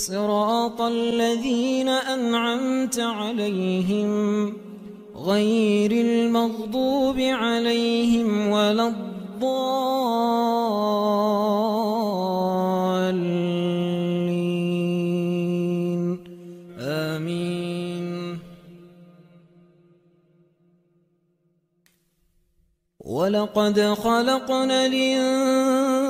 صراط الذين أنعمت عليهم غير المغضوب عليهم ولا الضالين. آمين. ولقد خلقنا الإنسان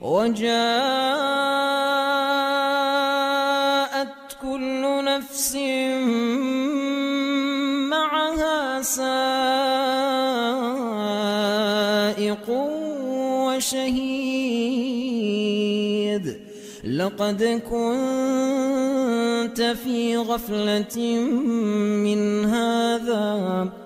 وجاءت كل نفس معها سائق وشهيد. لقد كنت في غفلة من هذا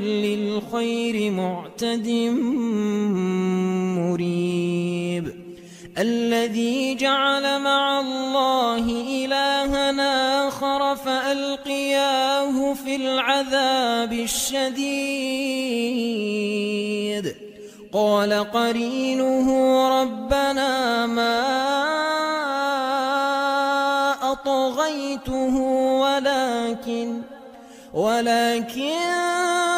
للخير معتد مريب. الذي جعل مع الله إلهنا آخر فألقياه في العذاب الشديد. قال قرينه ربنا ما أطغيته ولكن ولكن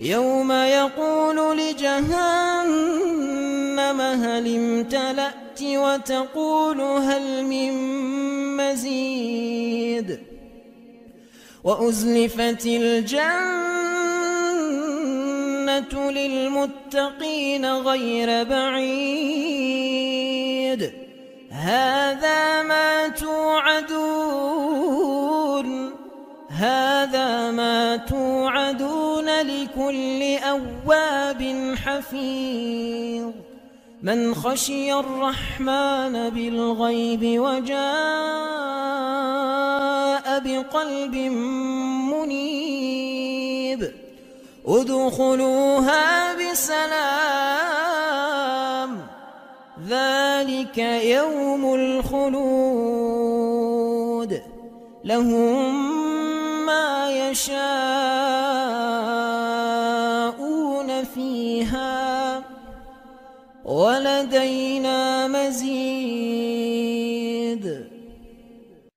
يوم يقول لجهنم هل امتلأت وتقول هل من مزيد؟ وأزلفت الجنة للمتقين غير بعيد. هذا ما توعدون هذا ما توعدون. لكل أواب حفيظ. من خشي الرحمن بالغيب وجاء بقلب منيب. ادخلوها بسلام. ذلك يوم الخلود. لهم ما يشاءون. ولدينا مزيد